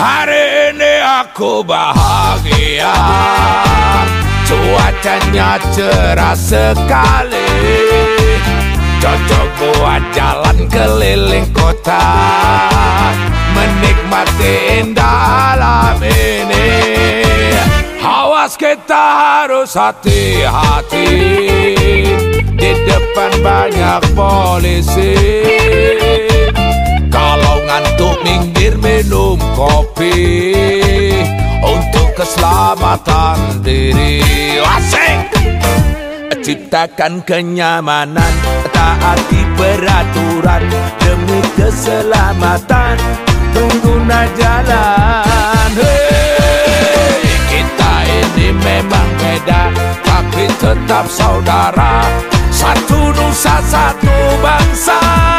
Hari ini aku bahagia Cuacanya cerah sekali Cocok buat jalan keliling kota. Menikmati indah alam ini. Awas kita harus hati-hati. Di depan banyak polisi. Kalau ngantuk minggir minum kopi. Untuk keselamatan diri. Asik! Ciptakan kenyamanan Taati peraturan Demi keselamatan. Pengguna jalan. Hei, Kita ini memang beda Tapi tetap saudara. Satu nusa satu bangsa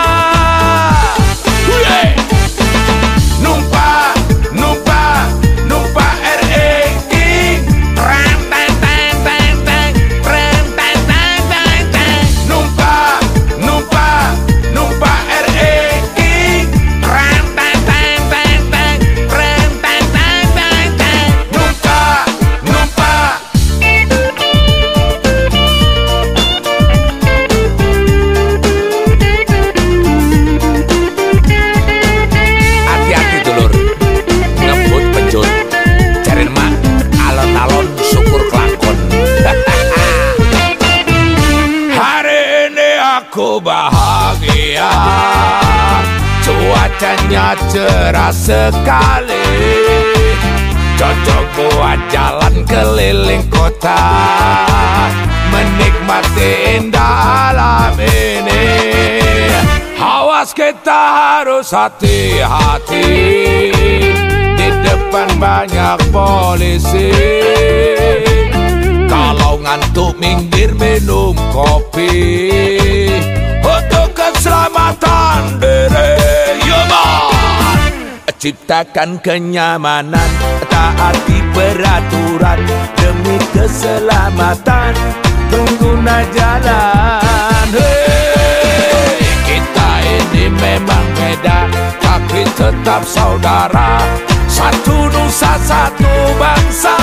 aku bahagia. Cuacanya cerah sekali. Cocok buat jalan keliling kota. Menikmati indah alam ini. Awas kita harus hati-hati. Di depan banyak polisi. Kalau ngantuk minggir minum kopi Ciptakan kenyamanan Taati peraturan Demi keselamatan. Pengguna jalan. Hei, Kita ini memang beda Tapi tetap saudara. Satu nusa satu bangsa